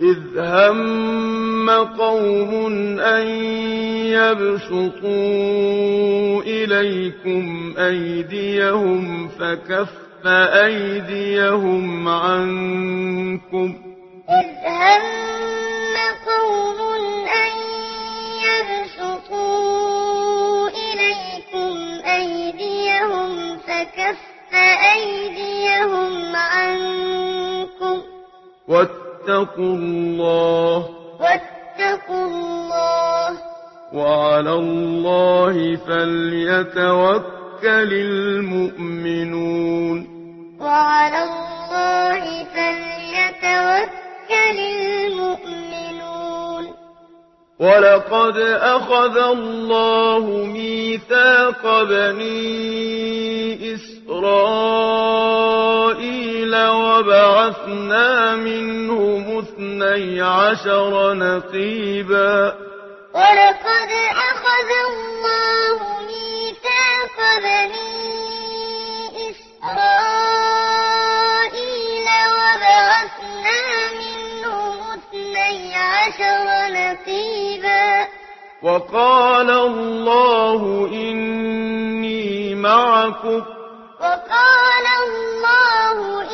إذ هم قوم أن يبسطوا إليكم أيديهم فكف أيديهم عنكم إذ هم قوم واتقوا الله واتقوا الله. وعلى الله فليتوكل المؤمنون. وعلى الله فليتوكل المؤمنون. ولقد أخذ الله ميثاق بني إسرائيل. وبعثنا منهم اثني عشر نقيبا ولقد أخذ الله ميثاق بني إسرائيل وبعثنا منهم اثني عشر نقيبا وقال الله إني معكم وقال الله إني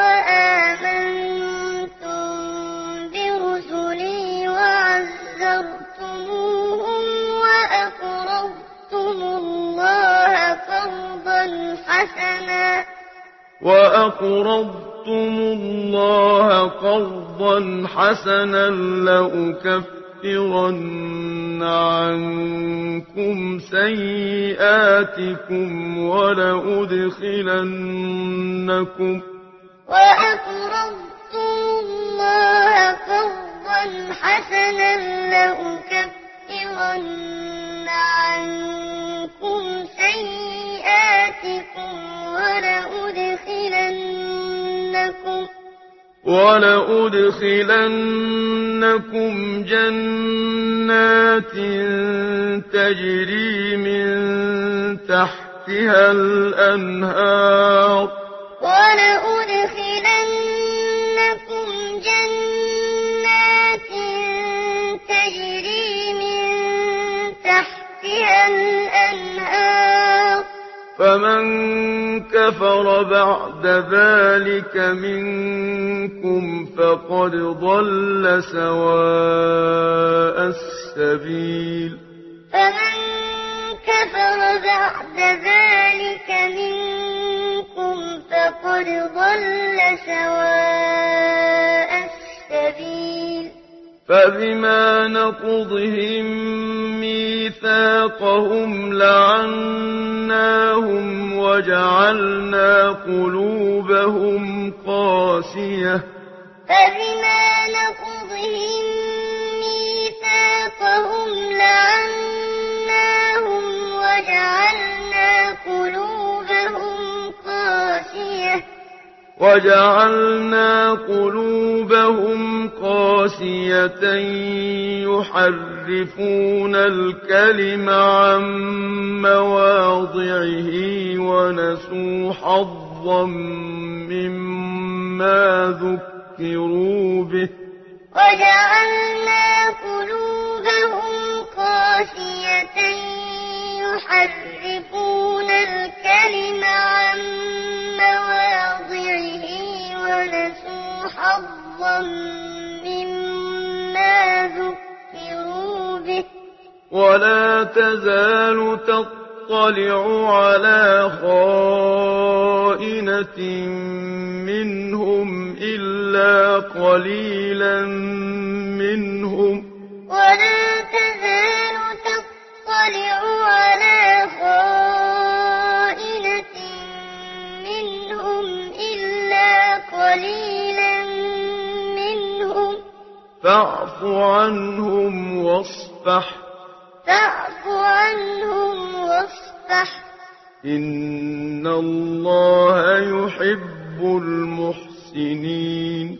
حسنا وأقرضتم الله قرضا حسنا لأكفرن عنكم سيئاتكم ولأدخلنكم وأقرضتم الله قرضا حسنا لأكفرن عنكم سيئاتكم ولأدخلنكم جنات تجري من تحتها الأنهار ولأدخلنكم جنات تجري من تحتها الأنهار فمن كفر بعد ذلك منكم فقد ضل سواء السبيل. فمن كفر بعد ذلك منكم فقد ضل سواء السبيل. فبما نقضهم ميثاقهم لعناهم وجعلنا قلوبهم قاسية. فبما نقضهم وجعلنا قلوبهم قاسية يحرفون الكلم عن مواضعه ونسوا حظا مما ذكروا به. وجعلنا قلوبهم قاسية يحرفون الكلم عن ولا تزال تطلع على خائنة منهم إلا قليلا منهم فاعف عنهم واصفح. فاعف عنهم واصفح. إن الله يحب المحسنين.